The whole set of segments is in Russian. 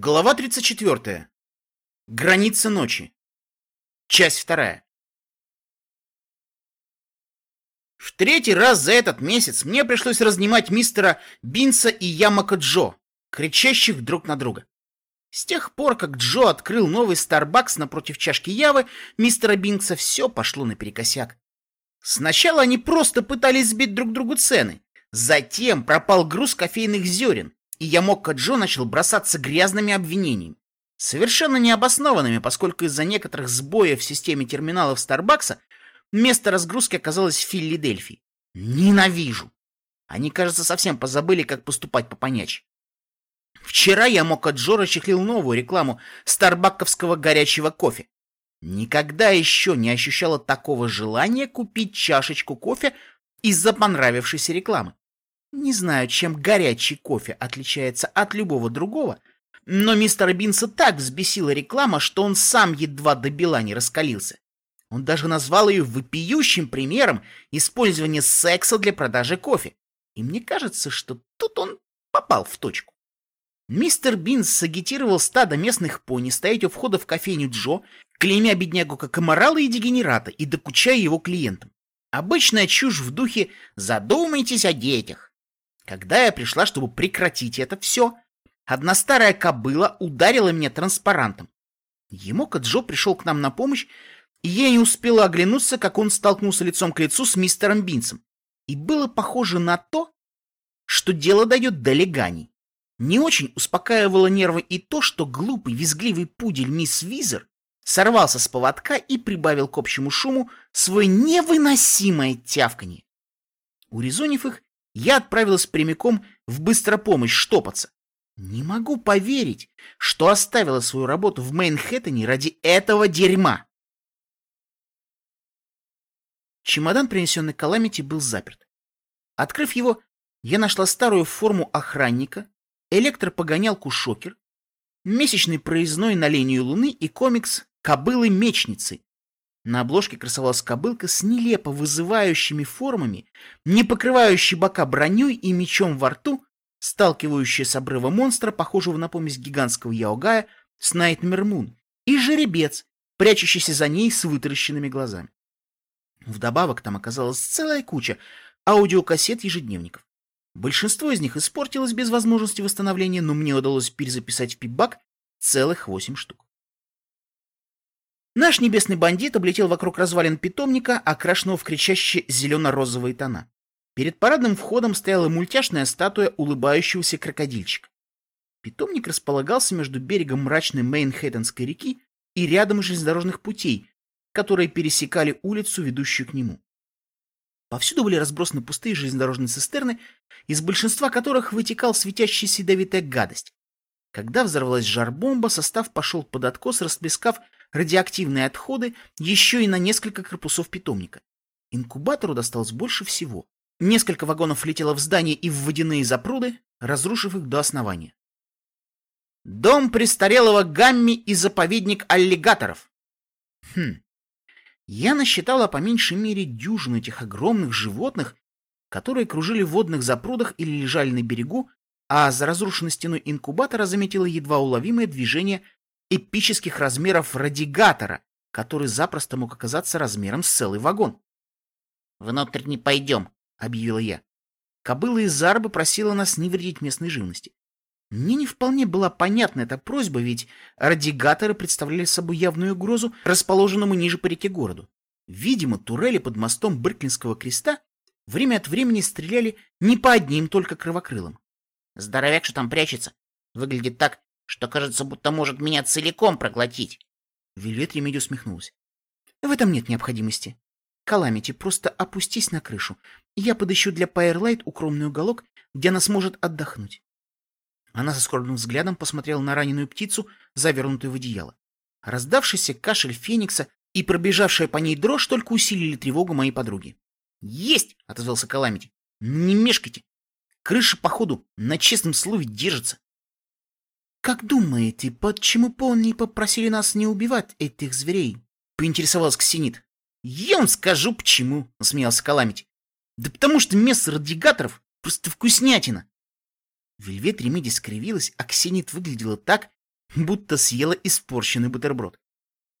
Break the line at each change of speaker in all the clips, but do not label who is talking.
Глава 34. Граница ночи. Часть вторая. В третий раз за этот месяц мне пришлось разнимать мистера Бинса и Ямака Джо, кричащих друг на друга. С тех пор, как Джо открыл новый Starbucks напротив чашки Явы, мистера Бинкса все пошло наперекосяк. Сначала они просто пытались сбить друг другу цены, затем пропал груз кофейных зерен, и Ямокко Джо начал бросаться грязными обвинениями. Совершенно необоснованными, поскольку из-за некоторых сбоев в системе терминалов Старбакса место разгрузки оказалось в Филадельфии. Ненавижу! Они, кажется, совсем позабыли, как поступать по понячьи. Вчера Ямоко Джо расчехлил новую рекламу старбакковского горячего кофе. Никогда еще не ощущала такого желания купить чашечку кофе из-за понравившейся рекламы. Не знаю, чем горячий кофе отличается от любого другого, но мистера Бинса так взбесила реклама, что он сам едва до бела не раскалился. Он даже назвал ее вопиющим примером использования секса для продажи кофе. И мне кажется, что тут он попал в точку. Мистер Бинс сагитировал стадо местных пони стоять у входа в кофейню Джо, клеймя беднягу как аморала и дегенерата и докучая его клиентам. Обычная чушь в духе «задумайтесь о детях». Когда я пришла, чтобы прекратить это все, одна старая кобыла ударила меня транспарантом. Емока Джо пришел к нам на помощь, и я не успела оглянуться, как он столкнулся лицом к лицу с мистером Бинсом. И было похоже на то, что дело дойдет до леганий. Не очень успокаивало нервы и то, что глупый, визгливый пудель мисс Визер сорвался с поводка и прибавил к общему шуму свое невыносимое тявканье. Урезонив их, я отправилась прямиком в быстропомощь штопаться. Не могу поверить, что оставила свою работу в Мейнхэттене ради этого дерьма. Чемодан, принесенный Каламити, был заперт. Открыв его, я нашла старую форму охранника, электропогонялку «Шокер», месячный проездной на линию Луны и комикс «Кобылы-мечницы», на обложке красовалась кобылка с нелепо вызывающими формами, не покрывающей бока броней и мечом во рту, сталкивающая с обрыва монстра, похожего на помесь гигантского яогая, с Найтмер Мун, и жеребец, прячущийся за ней с вытаращенными глазами. Вдобавок там оказалась целая куча аудиокассет ежедневников. Большинство из них испортилось без возможности восстановления, но мне удалось перезаписать в пипбак целых восемь штук. Наш небесный бандит облетел вокруг развалин питомника, окрашенного в кричащие зелено-розовые тона. Перед парадным входом стояла мультяшная статуя улыбающегося крокодильчика. Питомник располагался между берегом мрачной Мейнхэттенской реки и рядом железнодорожных путей, которые пересекали улицу, ведущую к нему. Повсюду были разбросаны пустые железнодорожные цистерны, из большинства которых вытекал светящаяся ядовитая гадость. Когда взорвалась жар-бомба, состав пошел под откос, расплескав радиоактивные отходы еще и на несколько корпусов питомника. Инкубатору досталось больше всего. Несколько вагонов летело в здание и в водяные запруды, разрушив их до основания. Дом престарелого Гамми и заповедник аллигаторов. Хм. Я насчитала по меньшей мере дюжину этих огромных животных, которые кружили в водных запрудах или лежали на берегу, а за разрушенной стеной инкубатора заметила едва уловимое движение эпических размеров радигатора, который запросто мог оказаться размером с целый вагон. «Внутрь не пойдем», — объявила я. Кобыла из Зарбы просила нас не вредить местной живности. Мне не вполне была понятна эта просьба, ведь радигаторы представляли собой явную угрозу расположенному ниже по реке городу. Видимо, турели под мостом Бырклинского креста время от времени стреляли не по одним только кровокрылам. Здоровяк, что там прячется, выглядит так, что кажется, будто может меня целиком проглотить. Вельвет Ремеди усмехнулась. В этом нет необходимости. Каламити, просто опустись на крышу, я подыщу для Пайерлайт укромный уголок, где она сможет отдохнуть. Она со скорбным взглядом посмотрела на раненую птицу, завернутую в одеяло. Раздавшийся кашель Феникса и пробежавшая по ней дрожь только усилили тревогу моей подруги. «Есть!» — отозвался Каламити. «Не мешкайте! Крыша, походу, на честном слове держится!» «Как думаете, почему пони попросили нас не убивать этих зверей?» — поинтересовался Ксенит. «Я вам скажу, почему», — насмеялся Каламити. «Да потому что мясо радигаторов просто вкуснятина». Вельвет Ремеди скривилась, а Ксенит выглядела так, будто съела испорченный бутерброд.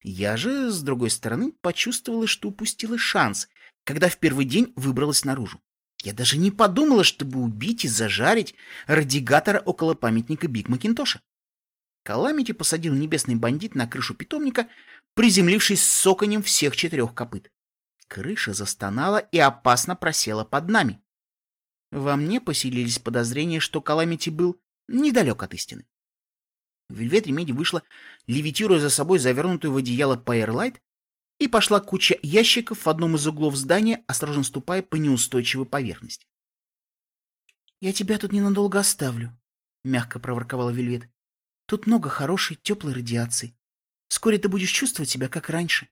Я же, с другой стороны, почувствовала, что упустила шанс, когда в первый день выбралась наружу. Я даже не подумала, чтобы убить и зажарить радигатора около памятника Биг Макинтоша. Каламити посадил небесный бандит на крышу питомника, приземлившись с цоканьем всех четырех копыт. Крыша застонала и опасно просела под нами. Во мне поселились подозрения, что Каламити был недалек от истины. Вельвет Ремеди вышла, левитируя за собой завернутую в одеяло Пайерлайт, и пошла к куче ящиков в одном из углов здания, осторожно ступая по неустойчивой поверхности. — Я тебя тут ненадолго оставлю, — мягко проворковала Вельвет. — Тут много хорошей, теплой радиации. Вскоре ты будешь чувствовать себя, как раньше.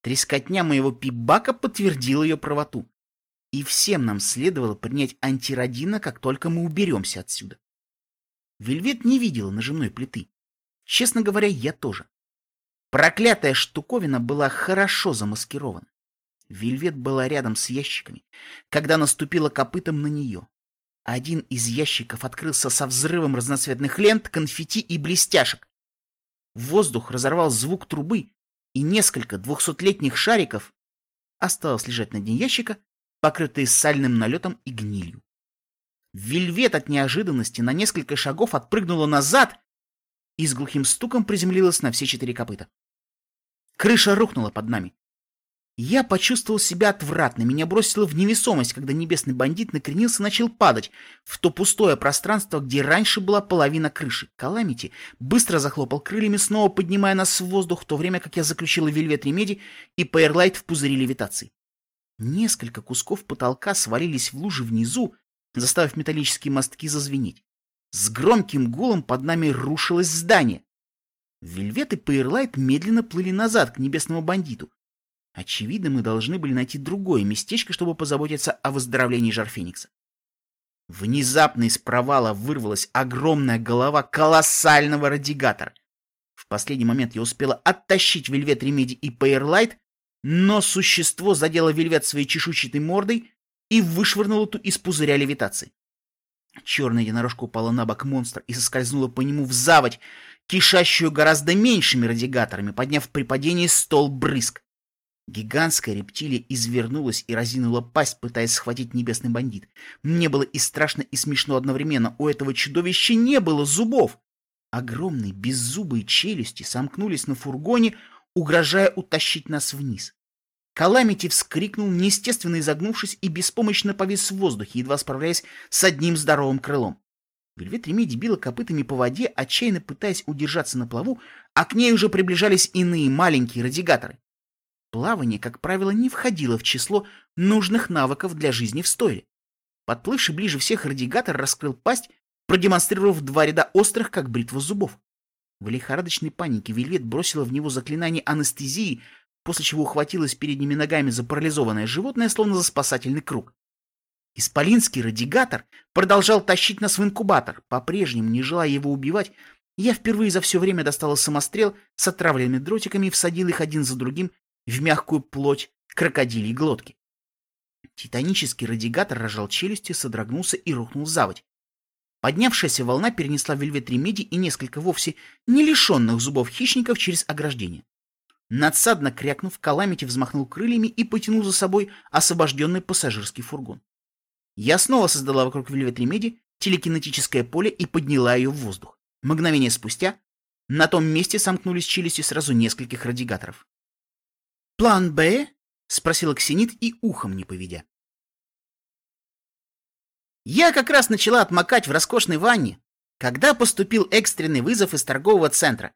Трескотня моего пибака подтвердила ее правоту. И всем нам следовало принять антирадина, как только мы уберемся отсюда. Вельвет не видела нажимной плиты. Честно говоря, я тоже. Проклятая штуковина была хорошо замаскирована. Вельвет была рядом с ящиками, когда наступила копытом на нее. Один из ящиков открылся со взрывом разноцветных лент, конфетти и блестяшек. Воздух разорвал звук трубы, и несколько двухсотлетних шариков осталось лежать на дне ящика, покрытые сальным налетом и гнилью. Вельвет от неожиданности на несколько шагов отпрыгнула назад и с глухим стуком приземлилась на все четыре копыта. Крыша рухнула под нами. Я почувствовал себя отвратно, меня бросило в невесомость, когда небесный бандит накренился и начал падать в то пустое пространство, где раньше была половина крыши. Каламити быстро захлопал крыльями, снова поднимая нас в воздух, в то время как я заключила вельвет ремеди и Пейерлайт в пузыри левитации. Несколько кусков потолка свалились в лужи внизу, заставив металлические мостки зазвенеть. С громким гулом под нами рушилось здание. Вельвет и Пейерлайт медленно плыли назад к небесному бандиту. Очевидно, мы должны были найти другое местечко, чтобы позаботиться о выздоровлении Жарфеникса. Внезапно из провала вырвалась огромная голова колоссального радигатора. В последний момент я успела оттащить Вельвет Ремеди и Пейерлайт, но существо задело Вельвет своей чешуйчатой мордой и вышвырнула ту из пузыря левитации. Черная единорожка упала на бок монстра и соскользнула по нему в заводь, кишащую гораздо меньшими радиаторами, подняв при падении стол брызг. Гигантская рептилия извернулась и разинула пасть, пытаясь схватить небесный бандит. Мне было и страшно, и смешно одновременно. У этого чудовища не было зубов. Огромные беззубые челюсти сомкнулись на фургоне, угрожая утащить нас вниз. Каламити вскрикнул, неестественно изогнувшись, и беспомощно повис в воздухе, едва справляясь с одним здоровым крылом. Вельвет Ремеди била копытами по воде, отчаянно пытаясь удержаться на плаву, а к ней уже приближались иные маленькие радигаторы. Плавание, как правило, не входило в число нужных навыков для жизни в стойле. Подплывший ближе всех радигатор раскрыл пасть, продемонстрировав два ряда острых, как бритва зубов. В лихорадочной панике Вельвет бросила в него заклинание анестезии, после чего ухватилась передними ногами за парализованное животное, словно за спасательный круг. Исполинский радигатор продолжал тащить нас в инкубатор, по-прежнему не желая его убивать. Я впервые за все время достала самострел с отравленными дротиками и всадил их один за другим в мягкую плоть крокодилей глотки. Титанический радигатор рожал челюсти, содрогнулся и рухнул в заводь. Поднявшаяся волна перенесла вельвет ремеди и несколько вовсе не лишенных зубов хищников через ограждение. Надсадно крякнув, Каламити взмахнул крыльями и потянул за собой освобожденный пассажирский фургон. Я снова создала вокруг Вельвет Ремеди телекинетическое поле и подняла ее в воздух. Мгновение спустя на том месте сомкнулись челюсти сразу нескольких радигаторов. «План Б?» — спросила Ксенит и ухом не поведя. Я как раз начала отмокать в роскошной ванне, когда поступил экстренный вызов из торгового центра,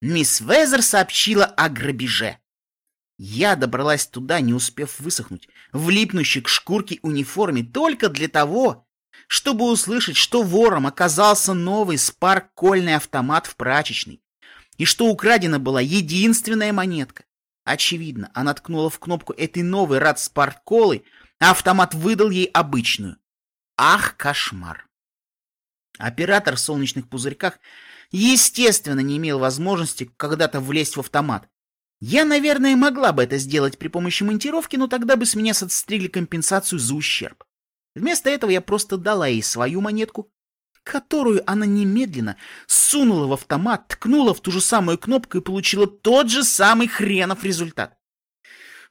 Мисс Везер сообщила о грабеже. Я добралась туда, не успев высохнуть, влипнущей к шкурке униформе только для того, чтобы услышать, что вором оказался новый спарк-кольный автомат в прачечной, и что украдена была единственная монетка. Очевидно, она ткнула в кнопку этой новой рад спарк-колы, а автомат выдал ей обычную. Ах, кошмар! Оператор в солнечных пузырьках естественно, не имел возможности когда-то влезть в автомат. Я, наверное, могла бы это сделать при помощи монтировки, но тогда бы с меня состригли компенсацию за ущерб. Вместо этого я просто дала ей свою монетку, которую она немедленно сунула в автомат, ткнула в ту же самую кнопку и получила тот же самый хренов результат.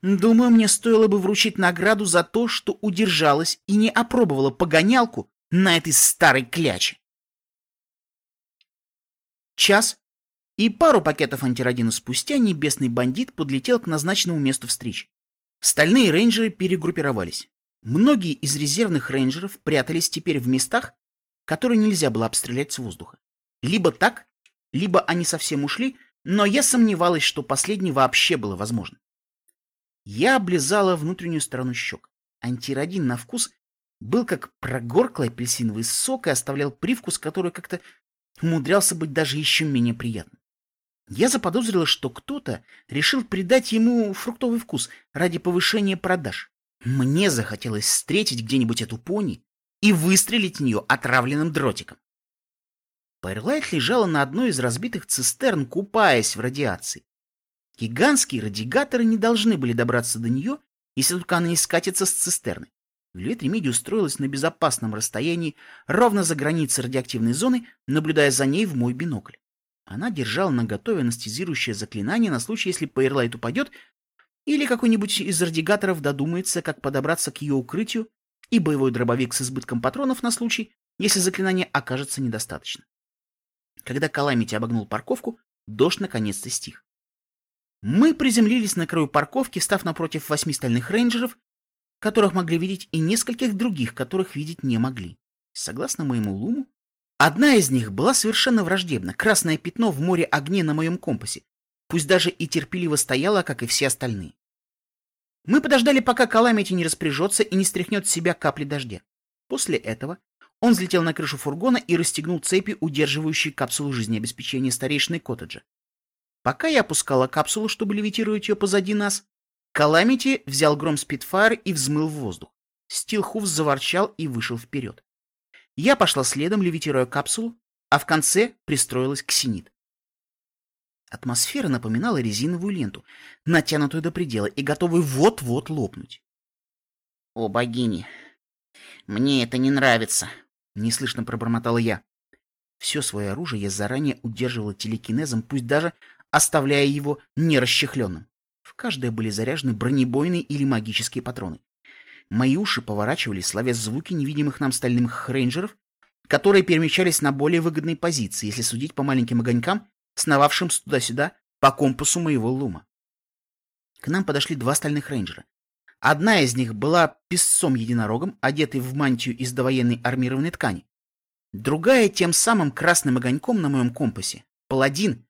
Думаю, мне стоило бы вручить награду за то, что удержалась и не опробовала погонялку на этой старой кляче. Час и пару пакетов антирадина спустя небесный бандит подлетел к назначенному месту встречи. Стальные рейнджеры перегруппировались. Многие из резервных рейнджеров прятались теперь в местах, которые нельзя было обстрелять с воздуха. Либо так, либо они совсем ушли, но я сомневалась, что последнее вообще было возможно. Я облизала внутреннюю сторону щек. Антирадин на вкус был как прогорклый апельсиновый сок и оставлял привкус, который как-то умудрялся быть даже еще менее приятным. Я заподозрила, что кто-то решил придать ему фруктовый вкус ради повышения продаж. Мне захотелось встретить где-нибудь эту пони и выстрелить в нее отравленным дротиком. Пайрлайт лежала на одной из разбитых цистерн, купаясь в радиации. Гигантские радиаторы не должны были добраться до нее, если только она не скатится с цистерны. Виолет Ремиди устроилась на безопасном расстоянии, ровно за границей радиоактивной зоны, наблюдая за ней в мой бинокль. Она держала на готове анестезирующее заклинание на случай, если Пейрлайт упадет, или какой-нибудь из радиаторов додумается, как подобраться к ее укрытию, и боевой дробовик с избытком патронов на случай, если заклинание окажется недостаточно. Когда Каламити обогнул парковку, дождь наконец-то стих. Мы приземлились на краю парковки, став напротив восьми стальных рейнджеров, которых могли видеть, и нескольких других, которых видеть не могли. Согласно моему луму, Одна из них была совершенно враждебна, красное пятно в море огне на моем компасе, пусть даже и терпеливо стояла, как и все остальные. Мы подождали, пока Каламити не распряжется и не стряхнет с себя капли дождя. После этого он взлетел на крышу фургона и расстегнул цепи, удерживающие капсулу жизнеобеспечения старейшины коттеджа. Пока я опускала капсулу, чтобы левитировать ее позади нас, Каламити взял гром Спитфайр и взмыл в воздух. Стилхуф заворчал и вышел вперед. Я пошла следом, левитируя капсулу, а в конце пристроилась к синит. Атмосфера напоминала резиновую ленту, натянутую до предела и готовую вот-вот лопнуть. — О, богини! Мне это не нравится! — неслышно пробормотала я. Все свое оружие я заранее удерживала телекинезом, пусть даже оставляя его нерасчехленным. В каждое были заряжены бронебойные или магические патроны. Мои уши поворачивались, славя звуки невидимых нам стальных рейнджеров, которые перемещались на более выгодные позиции, если судить по маленьким огонькам, сновавшим туда-сюда по компасу моего лума. К нам подошли два стальных рейнджера. Одна из них была песцом-единорогом, одетый в мантию из довоенной армированной ткани. Другая тем самым красным огоньком на моем компасе. Паладин,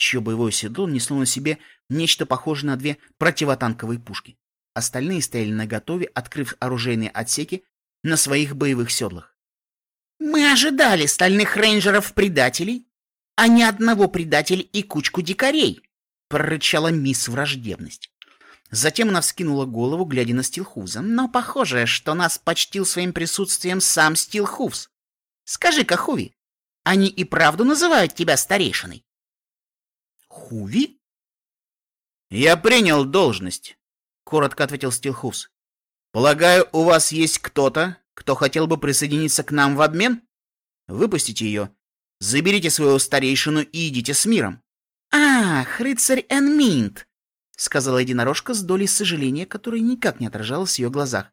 чье боевое седло несло на себе нечто похожее на две противотанковые пушки. Остальные стояли наготове, открыв оружейные отсеки на своих боевых седлах. «Мы ожидали стальных рейнджеров-предателей, а не одного предателя и кучку дикарей!» — прорычала мисс враждебность. Затем она вскинула голову, глядя на Стилхуза. «Но похоже, что нас почтил своим присутствием сам Стилхуз. Скажи-ка, Хуви, они и правду называют тебя старейшиной?» «Хуви?» «Я принял должность», коротко ответил Стилхус. Полагаю, у вас есть кто-то, кто хотел бы присоединиться к нам в обмен? Выпустите ее. Заберите своего старейшину и идите с миром. Ах, рыцарь Энминт, сказала единорожка с долей сожаления, которая никак не отражалась в ее глазах.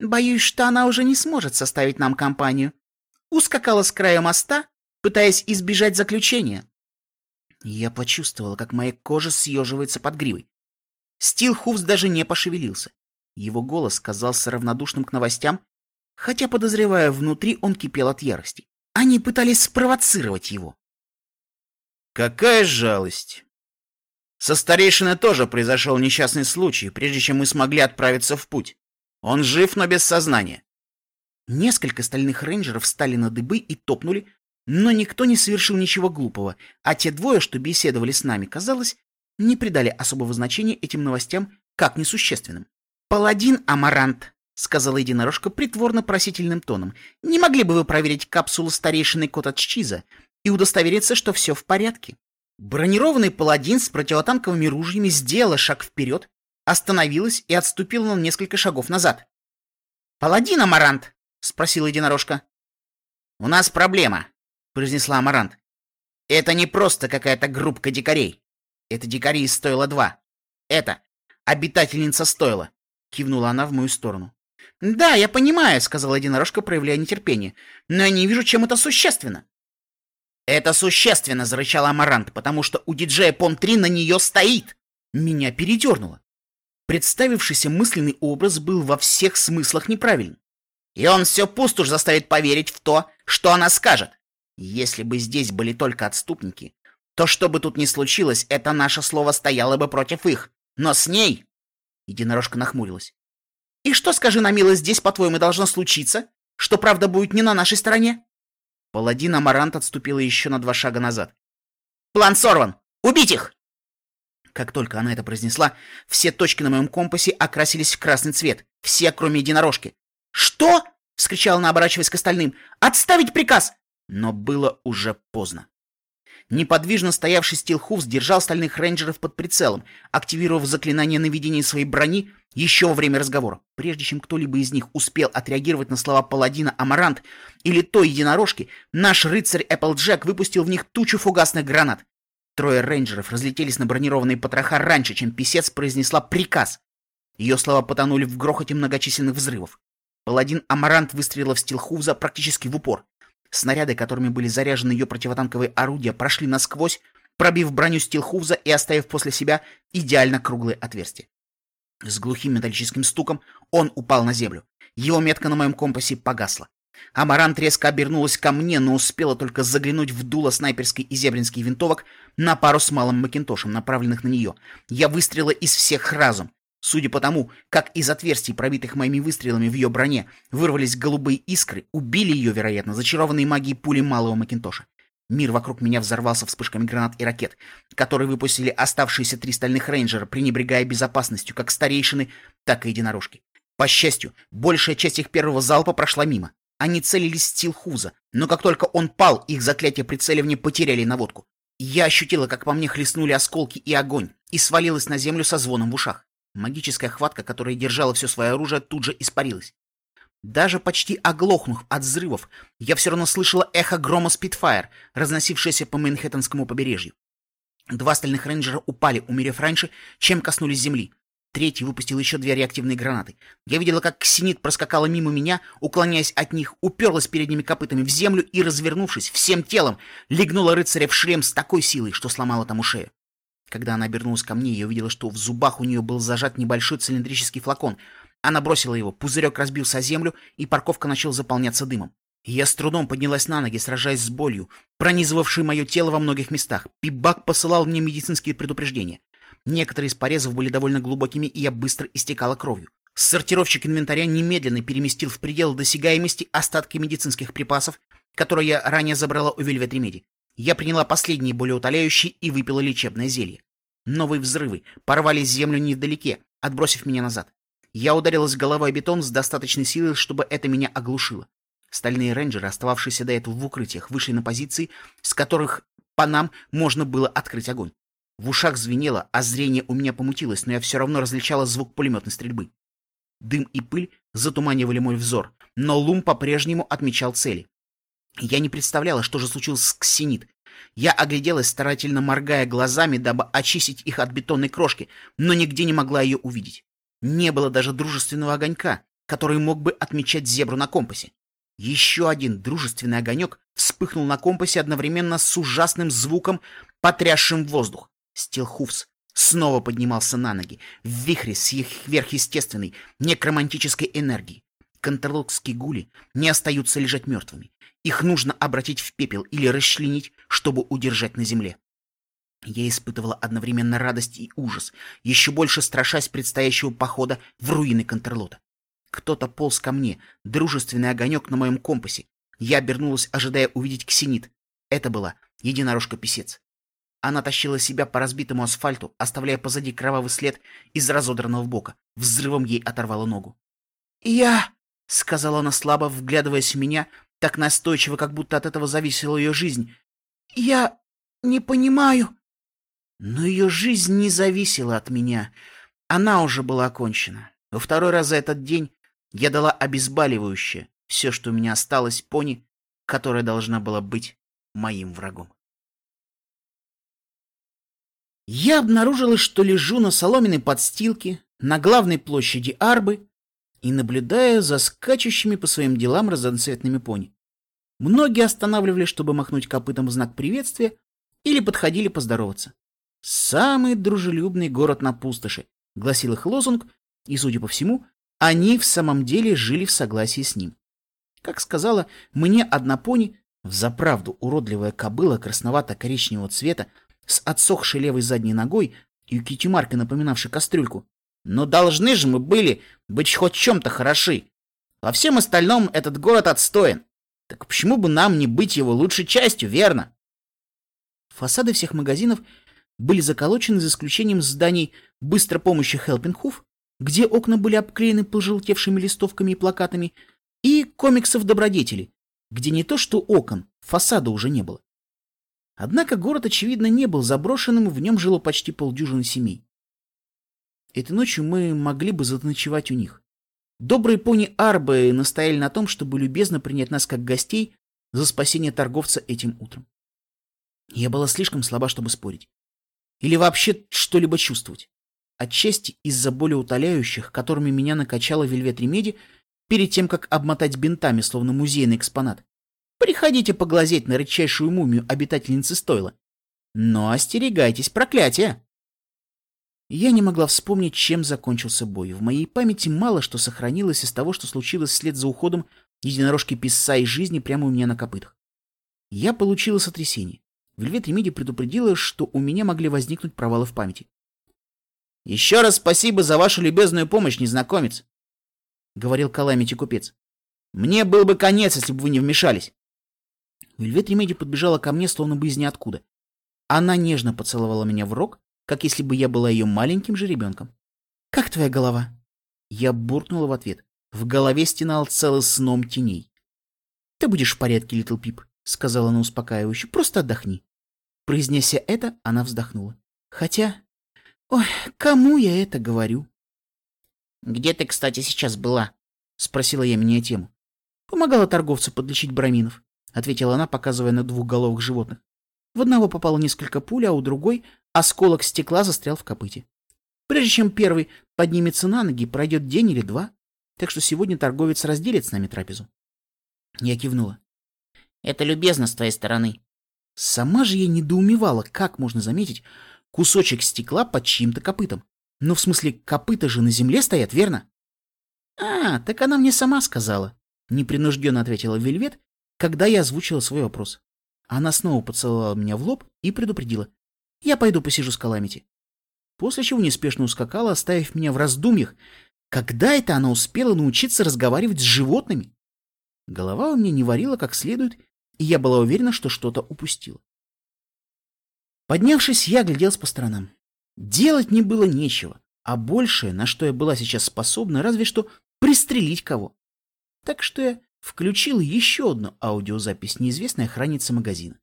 Боюсь, что она уже не сможет составить нам компанию. Ускакала с края моста, пытаясь избежать заключения. Я почувствовала, как моя кожа съеживается под гривой. Стилхуфс даже не пошевелился. Его голос казался равнодушным к новостям, хотя, подозревая внутри, он кипел от ярости. Они пытались спровоцировать его. Какая жалость! Со старейшиной тоже произошел несчастный случай, прежде чем мы смогли отправиться в путь. Он жив, но без сознания. Несколько стальных рейнджеров встали на дыбы и топнули, но никто не совершил ничего глупого, а те двое, что беседовали с нами, казалось, не придали особого значения этим новостям как несущественным. «Паладин Амарант», — сказала единорожка притворно-просительным тоном, — «не могли бы вы проверить капсулу старейшины Котаччиза и удостовериться, что все в порядке?» Бронированный паладин с противотанковыми ружьями сделала шаг вперед, остановилась и отступила на несколько шагов назад. «Паладин Амарант?» — спросила единорожка. «У нас проблема», — произнесла Амарант. «Это не просто какая-то группка дикарей. Это дикари из стойла два. Это обитательница стойла», — кивнула она в мою сторону. «Да, я понимаю», — сказала единорожка, проявляя нетерпение. «Но я не вижу, чем это существенно». «Это существенно», — зарычала Амарант, «потому что у диджея Пон-3 на нее стоит». Меня передернуло. Представившийся мысленный образ был во всех смыслах неправильным. И он все пустуш заставит поверить в то, что она скажет. Если бы здесь были только отступники, то что бы тут ни случилось, это наше слово стояло бы против их. Но с ней... Единорожка нахмурилась. И что, скажи на милость, здесь, по-твоему, должно случиться? Что правда будет не на нашей стороне? Паладин Амарант отступила еще на два шага назад. «План сорван! Убить их!» Как только она это произнесла, все точки на моем компасе окрасились в красный цвет. Все, кроме единорожки. «Что?» — вскричала она, оборачиваясь к остальным. «Отставить приказ!» Но было уже поздно. Неподвижно стоявший Стилхуфс держал стальных рейнджеров под прицелом, активировав заклинание наведения своей брони еще во время разговора. Прежде чем кто-либо из них успел отреагировать на слова паладина Амарант или той единорожки, наш рыцарь Эпплджек выпустил в них тучу фугасных гранат. Трое рейнджеров разлетелись на бронированные потроха раньше, чем писец произнесла приказ. Ее слова потонули в грохоте многочисленных взрывов. Паладин Амарант выстрелил в Стилхуфза практически в упор. Снаряды, которыми были заряжены ее противотанковые орудия, прошли насквозь, пробив броню Стилхуфза и оставив после себя идеально круглые отверстия. С глухим металлическим стуком он упал на землю. Его метка на моем компасе погасла. Амарант резко обернулась ко мне, но успела только заглянуть в дуло снайперской и зебринских винтовок на пару с малым Макинтошем, направленных на нее. Я выстрела из всех разум. Судя по тому, как из отверстий, пробитых моими выстрелами в ее броне, вырвались голубые искры, убили ее, вероятно, зачарованные магией пули малого Макинтоша. Мир вокруг меня взорвался вспышками гранат и ракет, которые выпустили оставшиеся три стальных рейнджера, пренебрегая безопасностью как старейшины, так и единорожки. По счастью, большая часть их первого залпа прошла мимо. Они целились в Стилхуза, но как только он пал, их заклятие прицеливания потеряли наводку. Я ощутила, как по мне хлестнули осколки и огонь, и свалилась на землю со звоном в ушах. Магическая хватка, которая держала все свое оружие, тут же испарилась. Даже почти оглохнув от взрывов, я все равно слышала эхо грома Спитфайр, разносившееся по Манхэттенскому побережью. Два стальных рейнджера упали, умерев раньше, чем коснулись земли. Третий выпустил еще две реактивные гранаты. Я видела, как ксенит проскакала мимо меня, уклоняясь от них, уперлась передними копытами в землю и, развернувшись всем телом, легнула рыцаря в шлем с такой силой, что сломала тому шею. Когда она обернулась ко мне, я увидела, что в зубах у нее был зажат небольшой цилиндрический флакон. Она бросила его, пузырек разбился о землю, и парковка начала заполняться дымом. Я с трудом поднялась на ноги, сражаясь с болью, пронизывавшей мое тело во многих местах. Пибак посылал мне медицинские предупреждения. Некоторые из порезов были довольно глубокими, и я быстро истекала кровью. Сортировщик инвентаря немедленно переместил в предел досягаемости остатки медицинских припасов, которые я ранее забрала у Вельвет Ремеди. Я приняла последние болеутоляющие и выпила лечебное зелье. Новые взрывы порвали землю невдалеке, отбросив меня назад. Я ударилась головой о бетон с достаточной силой, чтобы это меня оглушило. Стальные рейнджеры, остававшиеся до этого в укрытиях, вышли на позиции, с которых по нам можно было открыть огонь. В ушах звенело, а зрение у меня помутилось, но я все равно различала звук пулеметной стрельбы. Дым и пыль затуманивали мой взор, но Лум по-прежнему отмечал цели. Я не представляла, что же случилось с Ксенит. Я огляделась, старательно моргая глазами, дабы очистить их от бетонной крошки, но нигде не могла ее увидеть. Не было даже дружественного огонька, который мог бы отмечать зебру на компасе. Еще один дружественный огонек вспыхнул на компасе одновременно с ужасным звуком, потрясшим воздух. Стилхуфс снова поднимался на ноги, в вихре сверхъестественной, некромантической энергии. Контрлокские гули не остаются лежать мертвыми. Их нужно обратить в пепел или расчленить, чтобы удержать на земле. Я испытывала одновременно радость и ужас, еще больше страшась предстоящего похода в руины Контрлота. Кто-то полз ко мне, дружественный огонек на моем компасе. Я обернулась, ожидая увидеть ксенит. Это была единорожка-писец. Она тащила себя по разбитому асфальту, оставляя позади кровавый след из разодранного бока. Взрывом ей оторвала ногу. «Я...» — сказала она слабо, вглядываясь в меня, так настойчиво, как будто от этого зависела ее жизнь. «Я не понимаю...» Но ее жизнь не зависела от меня. Она уже была окончена. Во второй раз за этот день я дала обезболивающее, все, что у меня осталось, пони, которая должна была быть моим врагом. Я обнаружила, что лежу на соломенной подстилке на главной площади Арбы и наблюдаю за скачущими по своим делам разноцветными пони. Многие останавливались, чтобы махнуть копытом в знак приветствия, или подходили поздороваться. «Самый дружелюбный город на пустоши», — гласил их лозунг, и, судя по всему, они в самом деле жили в согласии с ним. Как сказала мне одна пони, взаправду уродливая кобыла красновато-коричневого цвета с отсохшей левой задней ногой и китимаркой, напоминавшей кастрюльку. Но должны же мы были быть хоть чем-то хороши. Во всем остальном этот город отстоен. Так почему бы нам не быть его лучшей частью, верно? Фасады всех магазинов были заколочены за исключением зданий быстрой помощи Hoof, где окна были обклеены пожелтевшими листовками и плакатами, и комиксов добродетели, где не то что окон, фасада уже не было. Однако город, очевидно, не был заброшенным, в нем жило почти полдюжины семей. Этой ночью мы могли бы заночевать у них. Добрые пони Арбы настояли на том, чтобы любезно принять нас как гостей за спасение торговца этим утром. Я была слишком слаба, чтобы спорить. Или вообще что-либо чувствовать. Отчасти из-за боли утоляющих, которыми меня накачала Вельвет Ремеди перед тем, как обмотать бинтами, словно музейный экспонат. Приходите поглазеть на редчайшую мумию обитательницы стойла. Но остерегайтесь проклятия! Я не могла вспомнить, чем закончился бой. В моей памяти мало что сохранилось из того, что случилось вслед за уходом единорожки писца из жизни прямо у меня на копытах. Я получила сотрясение. Вельвет Ремиди предупредила, что у меня могли возникнуть провалы в памяти. «Еще раз спасибо за вашу любезную помощь, незнакомец», — говорил Каламити купец. «Мне был бы конец, если бы вы не вмешались». Вельвет Ремеди подбежала ко мне, словно бы из ниоткуда. Она нежно поцеловала меня в рог, как если бы я была ее маленьким жеребенком. «Как твоя голова?» Я буркнула в ответ. В голове стенал целый сонм теней. «Ты будешь в порядке, Литл Пип», — сказала она успокаивающе. «Просто отдохни». Произнеся это, она вздохнула. «Хотя... Ой, кому я это говорю?» «Где ты, кстати, сейчас была?» — спросила я, меняя тему. «Помогала торговцу подлечить браминов», — ответила она, показывая на двухголовых животных. В одного попало несколько пуль, а у другой осколок стекла застрял в копыте. Прежде чем первый поднимется на ноги, пройдет день или два, так что сегодня торговец разделит с нами трапезу. Я кивнула. Это любезно с твоей стороны. Сама же я недоумевала, как можно заметить кусочек стекла под чьим-то копытом. Ну, в смысле, копыта же на земле стоят, верно? А, так она мне сама сказала. Непринужденно ответила Вельвет, когда я озвучила свой вопрос. Она снова поцеловала меня в лоб и предупредила. Я пойду посижу с Каламити. После чего неспешно ускакала, оставив меня в раздумьях. Когда это она успела научиться разговаривать с животными? Голова у меня не варила как следует, и я была уверена, что что-то упустила. Поднявшись, я огляделась по сторонам. Делать не было нечего, а большее, на что я была сейчас способна, разве что пристрелить кого. Так что я включил еще одну аудиозапись неизвестной охранницы магазина.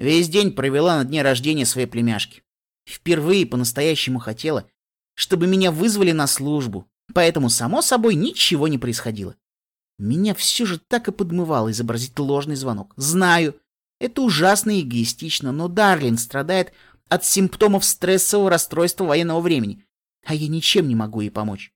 Весь день провела на дне рождения своей племяшки. Впервые по-настоящему хотела, чтобы меня вызвали на службу, поэтому, само собой, ничего не происходило. Меня все же так и подмывало изобразить ложный звонок. Знаю, это ужасно и эгоистично, но Дарлин страдает от симптомов стрессового расстройства военного времени, а я ничем не могу ей помочь.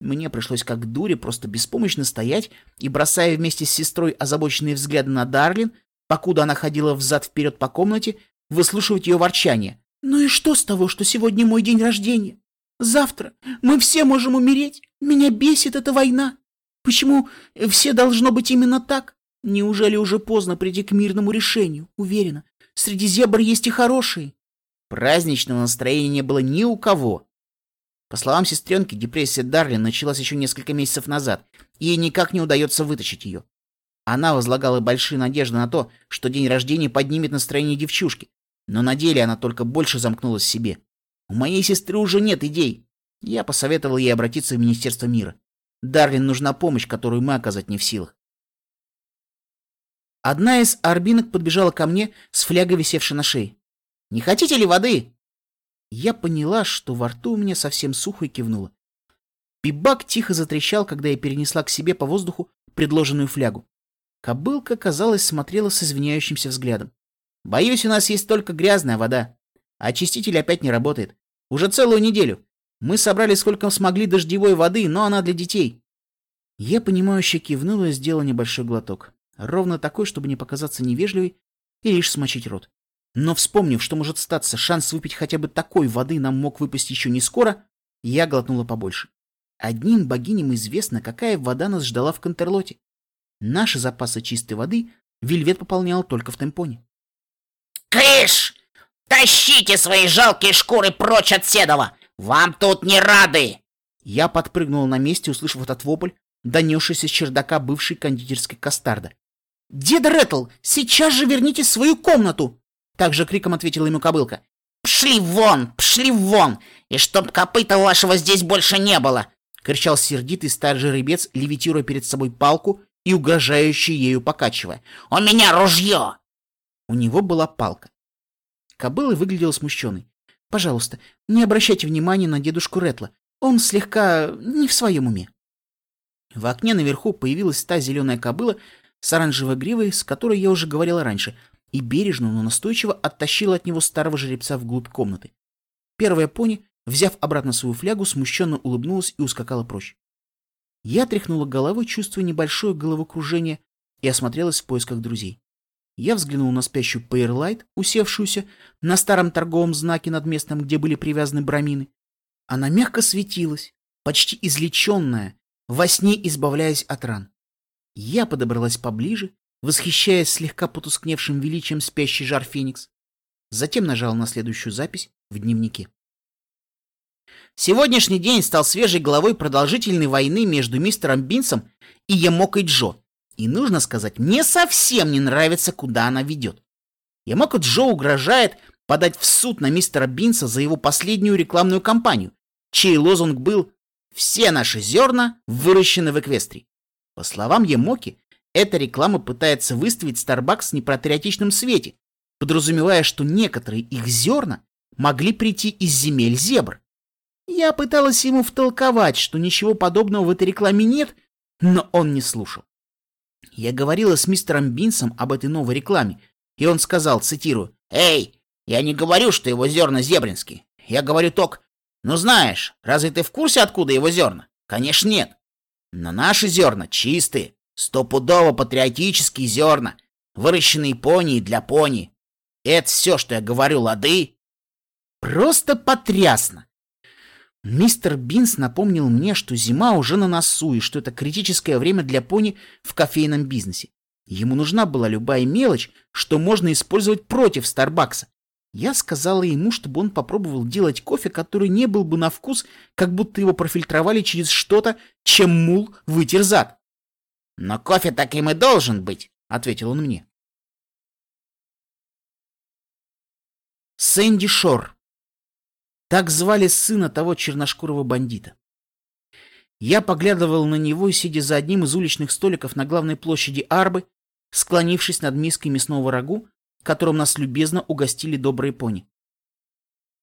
Мне пришлось как дуре просто беспомощно стоять и, бросая вместе с сестрой озабоченные взгляды на Дарлин, покуда она ходила взад-вперед по комнате, выслушивать ее ворчание. «Ну и что с того, что сегодня мой день рождения? Завтра мы все можем умереть. Меня бесит эта война. Почему все должно быть именно так? Неужели уже поздно прийти к мирному решению? Уверена, среди зебр есть и хорошие». Праздничного настроения не было ни у кого. По словам сестренки, депрессия Дарлин началась еще несколько месяцев назад, и ей никак не удается вытащить ее. Она возлагала большие надежды на то, что день рождения поднимет настроение девчушки, но на деле она только больше замкнулась в себе. У моей сестры уже нет идей. Я посоветовал ей обратиться в Министерство мира. Дарлин нужна помощь, которую мы оказать не в силах. Одна из арбинок подбежала ко мне с флягой, висевшей на шее. «Не хотите ли воды?» Я поняла, что во рту у меня совсем сухо и кивнула. Пибак тихо затрещал, когда я перенесла к себе по воздуху предложенную флягу. Кобылка, казалось, смотрела с извиняющимся взглядом. «Боюсь, у нас есть только грязная вода. Очиститель опять не работает. Уже целую неделю. Мы собрали сколько смогли дождевой воды, но она для детей». Я, понимающе кивнула и сделала небольшой глоток. Ровно такой, чтобы не показаться невежливой и лишь смочить рот. Но вспомнив, что может статься, шанс выпить хотя бы такой воды нам мог выпасть еще не скоро, я глотнула побольше. Одним богиням известно, какая вода нас ждала в Контерлоте. Наши запасы чистой воды Вельвет пополнял только в Темпоне.
«Кыш! Тащите свои жалкие шкуры прочь от Седова! Вам тут не рады!»
Я подпрыгнул на месте, услышав этот вопль, донесшийся с чердака бывшей кондитерской Кастарда. «Деда Ретл, сейчас же верните свою комнату!» Также криком ответила ему кобылка.
«Пшли вон! Пшли вон! И чтоб копыта вашего здесь больше не было!»
кричал сердитый старый жеребец, левитируя перед собой палку и угрожающе ею покачивая.
«У меня ружье!»
У него была палка. Кобыла выглядела смущенной. «Пожалуйста, не обращайте внимания на дедушку Ретла. Он слегка не в своем уме». В окне наверху появилась та зеленая кобыла с оранжевой гривой, с которой я уже говорила раньше, и бережно, но настойчиво оттащила от него старого жеребца вглубь комнаты. Первая пони, взяв обратно свою флягу, смущенно улыбнулась и ускакала прочь. Я тряхнула головой, чувствуя небольшое головокружение, и осмотрелась в поисках друзей. Я взглянул на спящую Пейрлайт, усевшуюся на старом торговом знаке над местом, где были привязаны брамины. Она мягко светилась, почти излеченная, во сне избавляясь от ран. Я подобралась поближе восхищаясь слегка потускневшим величием спящий жар Феникс. Затем нажал на следующую запись в дневнике. Сегодняшний день стал свежей главой продолжительной войны между мистером Бинсом и Ямокой Джо. И нужно сказать, мне совсем не нравится, куда она ведет. Ямока Джо угрожает подать в суд на мистера Бинса за его последнюю рекламную кампанию, чей лозунг был «Все наши зерна выращены в Эквестрии». По словам Ямоки, эта реклама пытается выставить Starbucks в непатриотичном свете, подразумевая, что некоторые их зерна могли прийти из земель зебр. Я пыталась ему втолковать, что ничего подобного в этой рекламе нет, но он не слушал. Я говорила с мистером Бинсом об этой новой рекламе, и он сказал, цитирую,
«Эй, я не говорю, что его зерна зебринские. Я говорю только, ну знаешь, разве ты в курсе, откуда его зерна? Конечно, нет. Но наши зерна чистые, Стопудово патриотические зерна, выращенные пони для пони. Это все, что я говорю, лады?
Просто потрясно. Мистер Бинс напомнил мне, что зима уже на носу и что это критическое время для пони в кофейном бизнесе. Ему нужна была любая мелочь, что можно использовать против Старбакса. Я сказала ему, чтобы он попробовал делать кофе, который не был бы на вкус, как будто его профильтровали через что-то, чем мул вытер зад.
«Но кофе таким и должен быть», — ответил он мне.
Сэнди Шор. Так звали сына того черношкурого бандита. Я поглядывал на него, сидя за одним из уличных столиков на главной площади Арбы, склонившись над миской мясного рагу, которым нас любезно угостили добрые пони.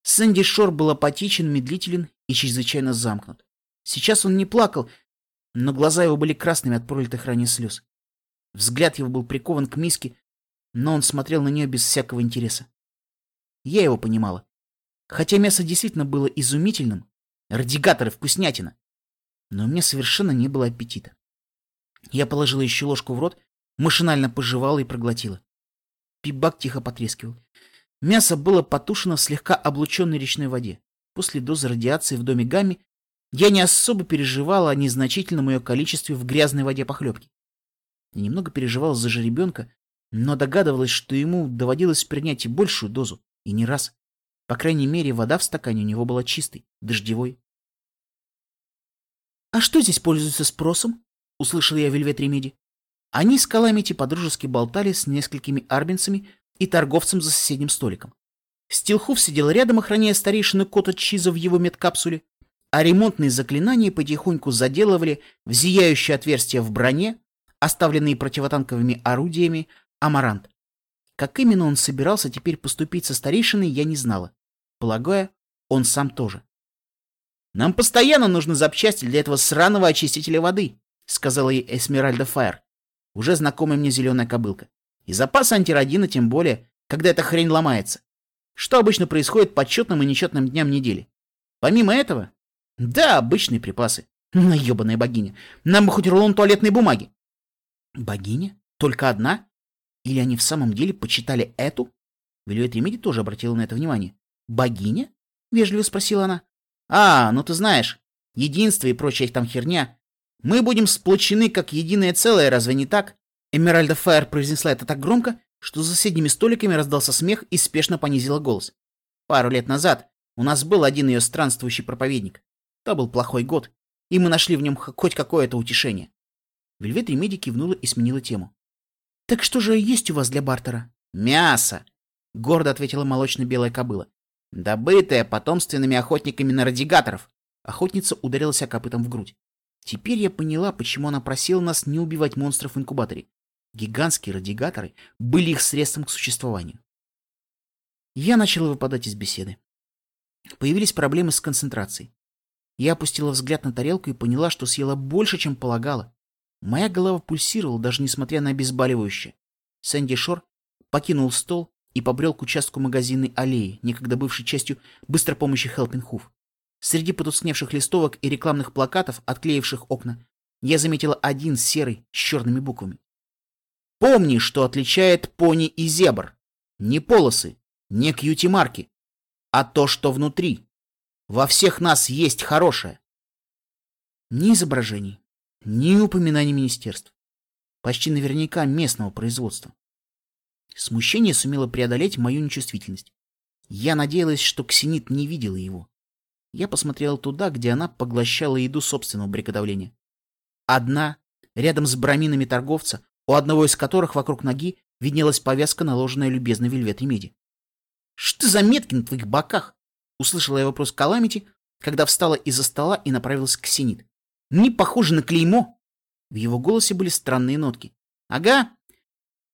Сэнди Шор был апатичен, медлителен и чрезвычайно замкнут. Сейчас он не плакал, но глаза его были красными от пролитых ранее слез. Взгляд его был прикован к миске, но он смотрел на нее без всякого интереса. Я его понимала. Хотя мясо действительно было изумительным, радигаторы вкуснятина, но у меня совершенно не было аппетита. Я положила еще ложку в рот, машинально пожевала и проглотила. Пибак тихо потрескивал. Мясо было потушено в слегка облученной речной воде. После дозы радиации в доме Гамми я не особо переживала о незначительном ее количестве в грязной воде похлебки. Я немного переживала за жеребенка, но догадывалась, что ему доводилось принять и большую дозу, и не раз. По крайней мере, вода в стакане у него была чистой, дождевой. «А что здесь пользуется спросом?» — услышал я Вельвет Ремеди. Они с Каламити подружески болтали с несколькими арбинцами и торговцем за соседним столиком. Стилхуф сидел рядом, охраняя старейшину Кота Чиза в его медкапсуле, а ремонтные заклинания потихоньку заделывали в зияющие отверстия в броне, оставленные противотанковыми орудиями, амарант. Как именно он собирался теперь поступить со старейшиной, я не знала. Полагаю, он сам тоже. «Нам постоянно нужны запчасти для этого сраного очистителя воды», — сказала ей Эсмеральда Файр. уже знакомая мне зеленая кобылка. И запас антиродина тем более, когда эта хрень ломается. Что обычно происходит по четным и нечетным дням недели. Помимо этого, да, обычные припасы. Наебанная богиня. Нам бы хоть рулон туалетной бумаги. Богиня? Только одна? Или они в самом деле почитали эту? Вильвет Ремеди тоже обратила на это внимание. «Богиня?» — вежливо спросила она. «А, ну ты знаешь, единство и прочая их там херня. Мы будем сплочены как единое целое, разве не так?» Эмеральда Файер произнесла это так громко, что за соседними столиками раздался смех и спешно понизила голос. Пару лет назад у нас был один ее странствующий проповедник. То был плохой год, и мы нашли в нем хоть какое-то утешение. Вельвет Ремеди кивнула и сменила тему. «Так что же есть у вас для бартера?» «Мясо!» — гордо ответила молочно-белая кобыла. «Добытое потомственными охотниками на радигаторов!» Охотница ударилась копытом в грудь. Теперь я поняла, почему она просила нас не убивать монстров в инкубаторе. Гигантские радигаторы были их средством к существованию. Я начала выпадать из беседы. Появились проблемы с концентрацией. Я опустила взгляд на тарелку и поняла, что съела больше, чем полагала. Моя голова пульсировала, даже несмотря на обезболивающее. Сэнди Шор покинул стол и побрел к участку магазинной аллеи, некогда бывшей частью быстропомощи Helping Hoof. Среди потускневших листовок и рекламных плакатов, отклеивших окна, я заметила один серый с черными буквами. Помни, что отличает пони и зебр. Не полосы, не кьюти-марки, а то, что внутри. Во всех нас есть хорошее. Ни изображений, ни упоминаний министерств. Почти наверняка местного производства. Смущение сумело преодолеть мою нечувствительность. Я надеялась, что Ксенит не видела его. Я посмотрела туда, где она поглощала еду собственного приготовления. Одна, рядом с браминами торговца, у одного из которых вокруг ноги виднелась повязка, наложенная любезной вельвет и меди. «Что за метки на твоих боках?» — услышала я вопрос Каламити, когда встала из-за стола и направилась к Синит. «Не похоже на клеймо!» В его голосе были странные нотки. «Ага,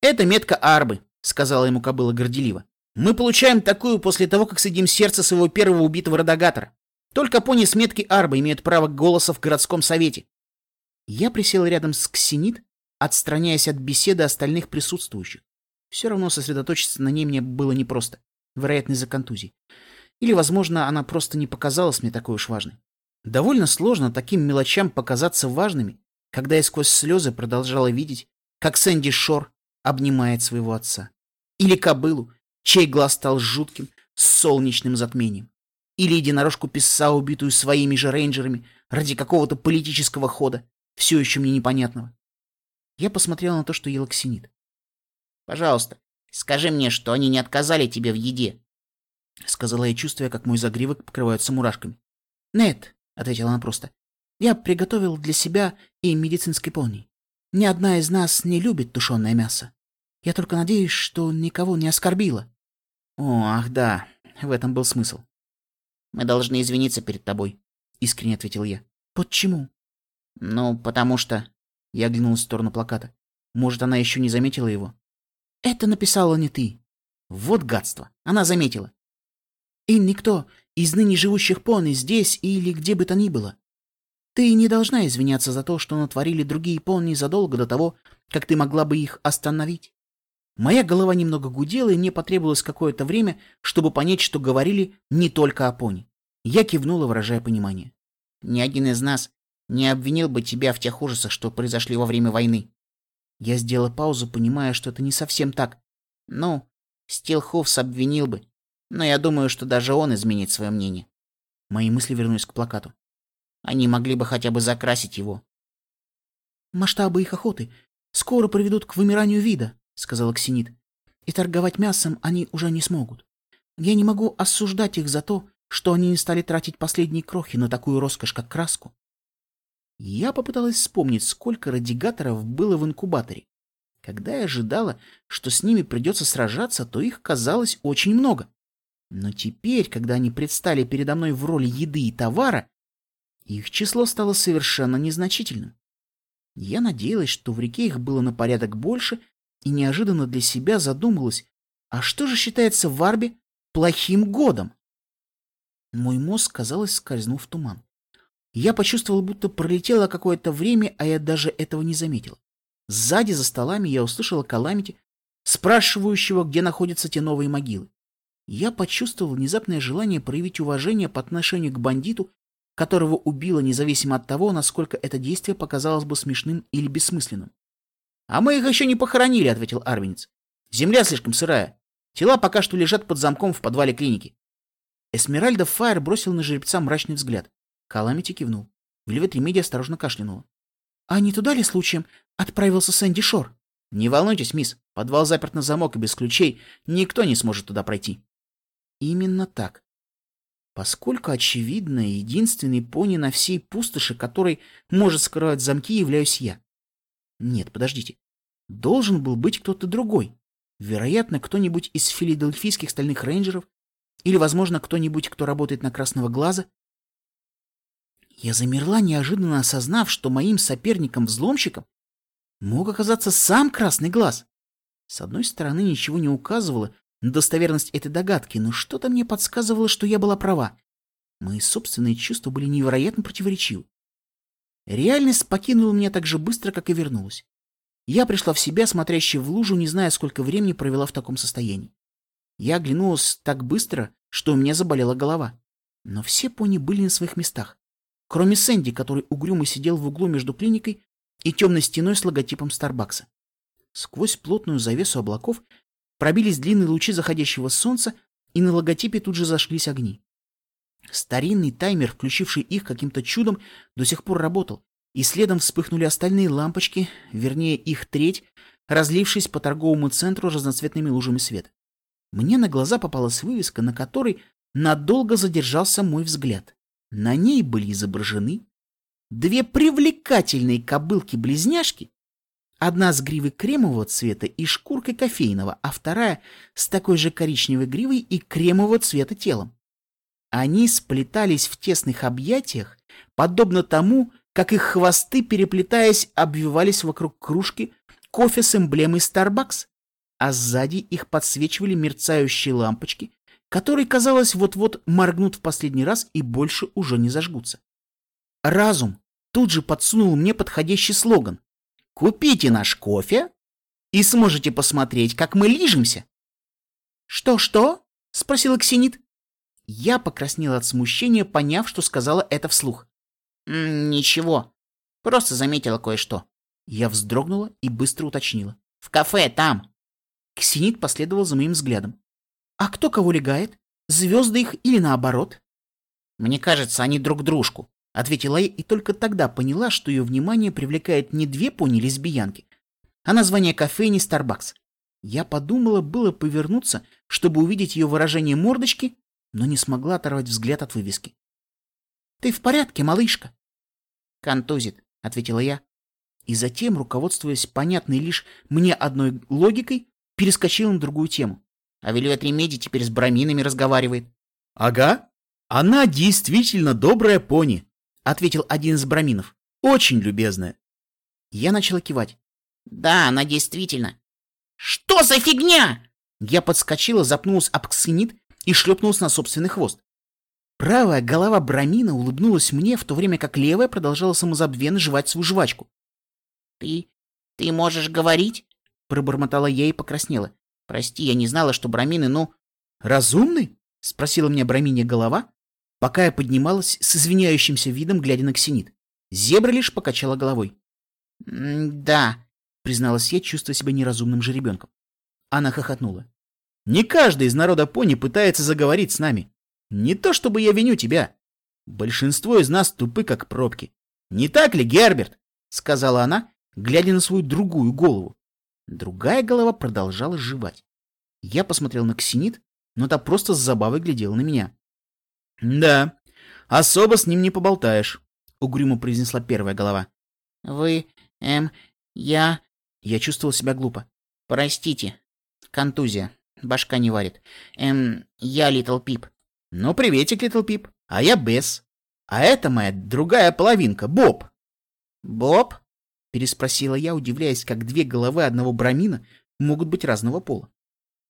это метка Арбы», — сказала ему кобыла горделиво. «Мы получаем такую после того, как съедим сердце своего первого убитого родогатора. Только пони с метки Арбы имеют право голоса в городском совете». Я присела рядом с Ксенит, отстраняясь от беседы остальных присутствующих. Все равно сосредоточиться на ней мне было непросто, вероятно, из-за контузии. Или, возможно, она просто не показалась мне такой уж важной. Довольно сложно таким мелочам показаться важными, когда я сквозь слезы продолжала видеть, как Сэнди Шор обнимает своего отца. Или кобылу, чей глаз стал жутким, солнечным затмением. Или единорожку писа, убитую своими же рейнджерами ради какого-то политического хода, все еще мне непонятного. Я посмотрела на то, что ела ксенит. «Пожалуйста, скажи мне, что они не отказали тебе в еде», — сказала я, чувствуя, как мой загривок покрывается мурашками. «Нет», — ответила она просто, — «я приготовил для себя и медицинской пони. Ни одна из нас не любит тушеное мясо. Я только надеюсь, что никого не оскорбила». «О, ах да, в этом был смысл». «Мы должны извиниться перед тобой», — искренне ответил я. «Почему?» «Ну, потому что...» Я оглянулась в сторону плаката. Может, она еще не заметила его? Это написала не ты. Вот гадство. Она заметила. И никто из ныне живущих пони здесь или где бы то ни было. Ты не должна извиняться за то, что натворили другие пони задолго до того, как ты могла бы их остановить. Моя голова немного гудела, и мне потребовалось какое-то время, чтобы понять, что говорили не только о пони. Я кивнула, выражая понимание. Ни один из нас не обвинил бы тебя в тех ужасах, что произошли во время войны. Я сделала паузу, понимая, что это не совсем так. Ну, Стилхофс обвинил бы, но я думаю, что даже он изменит свое мнение. Мои мысли вернулись к плакату. Они могли бы хотя бы закрасить его. «Масштабы их охоты скоро приведут к вымиранию вида», — сказала Ксенит. «И торговать мясом они уже не смогут. Я не могу осуждать их за то, что они не стали тратить последние крохи на такую роскошь, как краску. Я попыталась вспомнить, сколько радигаторов было в инкубаторе. Когда я ожидала, что с ними придется сражаться, то их казалось очень много. Но теперь, когда они предстали передо мной в роли еды и товара, их число стало совершенно незначительным. Я надеялась, что в реке их было на порядок больше, и неожиданно для себя задумалась, а что же считается в Арбе плохим годом? Мой мозг, казалось, скользнул в туман. Я почувствовал, будто пролетело какое-то время, а я даже этого не заметил. Сзади за столами я услышала Каламити, спрашивающего, где находятся те новые могилы. Я почувствовал внезапное желание проявить уважение по отношению к бандиту, которого убило независимо от того, насколько это действие показалось бы смешным или бессмысленным. «А мы их еще не похоронили», — ответил Арвинец. «Земля слишком сырая. Тела пока что лежат под замком в подвале клиники». Эсмеральда Файер бросил на жеребца мрачный взгляд. Каламити кивнул. Вельвет Ремеди осторожно кашлянула. «А не туда ли случаем отправился Сэнди Шор?» «Не волнуйтесь, мисс. Подвал заперт на замок и без ключей. Никто не сможет туда пройти». Именно так. Поскольку, очевидно, единственный пони на всей пустоши, который может скрывать замки, являюсь я. Нет, подождите. Должен был быть кто-то другой. Вероятно, кто-нибудь из филадельфийских стальных рейнджеров, или, возможно, кто-нибудь, кто работает на Красного Глаза. Я замерла, неожиданно осознав, что моим соперником-взломщиком мог оказаться сам Красный Глаз. С одной стороны, ничего не указывало на достоверность этой догадки, но что-то мне подсказывало, что я была права. Мои собственные чувства были невероятно противоречивы. Реальность покинула меня так же быстро, как и вернулась. Я пришла в себя, смотрящая в лужу, не зная, сколько времени провела в таком состоянии. Я оглянулась так быстро, что у меня заболела голова. Но все пони были на своих местах. Кроме Сэнди, который угрюмо сидел в углу между клиникой и темной стеной с логотипом Старбакса. Сквозь плотную завесу облаков Пробились длинные лучи заходящего солнца, и на логотипе тут же зашлись огни. Старинный таймер, включивший их каким-то чудом, до сих пор работал, и следом вспыхнули остальные лампочки, вернее их треть, разлившись по торговому центру разноцветными лужами света. Мне на глаза попалась вывеска, на которой надолго задержался мой взгляд. На ней были изображены две привлекательные кобылки-близняшки Одна с гривой кремового цвета и шкуркой кофейного, а вторая с такой же коричневой гривой и кремового цвета телом. Они сплетались в тесных объятиях, подобно тому, как их хвосты, переплетаясь, обвивались вокруг кружки кофе с эмблемой Starbucks, а сзади их подсвечивали мерцающие лампочки, которые, казалось, вот-вот моргнут в последний раз и больше уже не зажгутся. Разум тут же подсунул мне подходящий слоган Купите наш кофе и сможете посмотреть, как мы лижемся. Что-что? спросила Ксенит. Я покраснела от смущения, поняв, что сказала это вслух. «Ничего, просто заметила кое-что». Я вздрогнула и быстро уточнила. «В кафе, там!» Ксенит последовал за моим взглядом. «А кто кого легает? Звезды их или наоборот?» «Мне кажется, они друг дружку», ответила я и только тогда поняла, что ее внимание привлекает не две пони-лесбиянки, а название кофейни Starbucks. Я подумала было повернуться, чтобы увидеть ее выражение мордочки, но не смогла оторвать взгляд от вывески. «Ты в порядке, малышка?» «Контузит», — ответила я. И затем, руководствуясь понятной лишь мне одной логикой, перескочила на другую тему. А Вильвет Ремеди теперь с браминами разговаривает.
«Ага, она действительно добрая пони», ответил один из браминов. Очень любезная.
Я начала кивать.
Да, она действительно.
Что за фигня? Я подскочила, запнулась об ксенит и шлепнулась на собственный хвост. Правая голова Брамина улыбнулась мне, в то время как левая продолжала самозабвенно жевать свою жвачку. «Ты... ты можешь говорить?» — пробормотала я и покраснела. «Прости, я не знала, что Брамины, ну...»
«Разумный?»
— спросила меня Браминя голова, пока я поднималась с извиняющимся видом, глядя на Ксенит. Зебра лишь покачала головой. «Да», — призналась я, чувствуя себя неразумным жеребенком. Она хохотнула. «Не каждый из народа пони пытается заговорить с нами. Не то чтобы я виню тебя. Большинство из нас тупы, как пробки. Не так ли, Герберт?» — сказала она, глядя на свою другую голову. Другая голова продолжала жевать. Я посмотрел на Ксенит, но та просто с забавой глядела на меня.
«Да, особо с ним не поболтаешь», — угрюмо произнесла первая голова.
«Вы, эм, я...» Я чувствовал себя глупо. «Простите. Контузия. Башка не варит. Эм, я Литл Пип».
«Ну, приветик, Литл Пип. А я Бесс. А это моя другая половинка, Боб».
«Боб?» — переспросила я, удивляясь, как две головы одного брамина могут быть разного пола.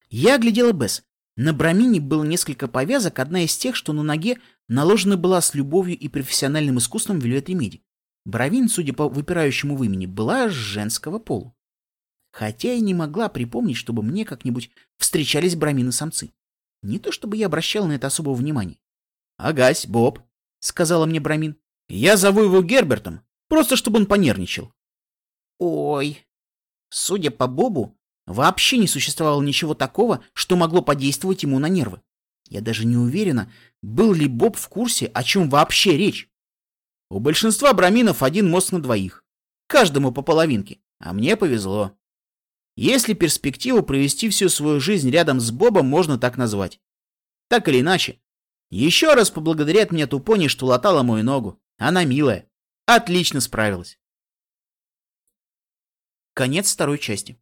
Я оглядела Бесс. На брамине было несколько повязок, одна из тех, что на ноге наложена была с любовью и профессиональным искусством Вильвет Ремеди. Бровин, судя по выпирающему в имени, была женского пола. Хотя и не могла припомнить, чтобы мне как-нибудь встречались брамины-самцы. Не то чтобы я обращал на это особого внимания. «Агась, Боб», — сказала мне Брамин. «Я зову его Гербертом, просто чтобы он понервничал». «Ой». Судя по Бобу, вообще не существовало ничего такого, что могло подействовать ему на нервы. Я даже не уверена, был ли Боб в курсе, о чем вообще речь. У большинства браминов один мозг на двоих. Каждому по половинке. А мне повезло. Если перспективу провести всю свою жизнь рядом с Бобом можно так назвать. Так или иначе. Еще раз поблагодарят меня Тупони, что латала мою ногу. Она милая. Отлично справилась. Конец второй части.